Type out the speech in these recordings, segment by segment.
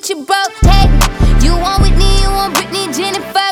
with your bro. Hey, you want Whitney, you want Britney, Jennifer.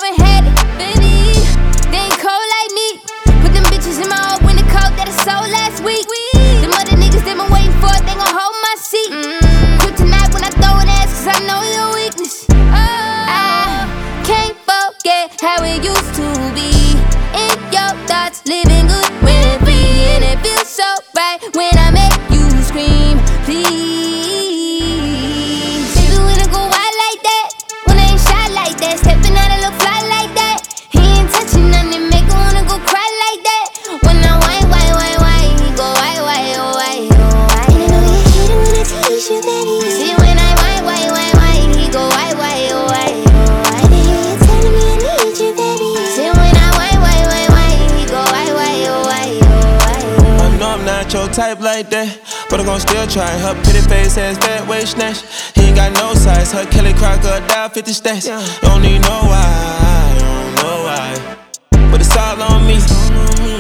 Not your type like that, but I'm gon' still try. Her pretty face ass fat waist snatch. He ain't got no size. Her Kelly crocodile 50 stacks. Don't need no why, don't know why. But it's all on me.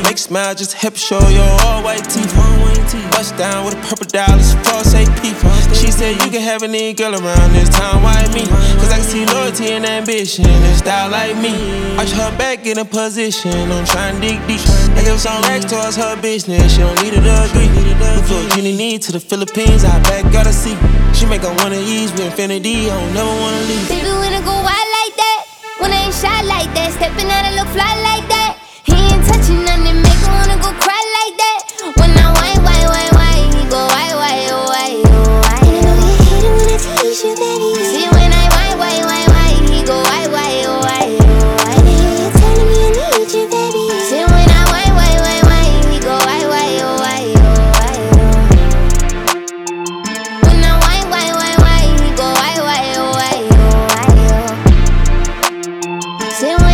Make smile, just hip show your all white teeth. Bust down with a purple dollars, false AP. She said you can have any girl around this time, why me? Cause I can see loyalty and ambition and style like me. Watch her back in a position, I'm trying to dig deep. I give some racks towards her business, she don't need it to agree. We flew need to the Philippines, I back gotta see. She make her wanna ease with infinity, I don't never wanna leave. Baby, when I go wild like that, when I ain't shy like that, stepping out and look fly like that. Say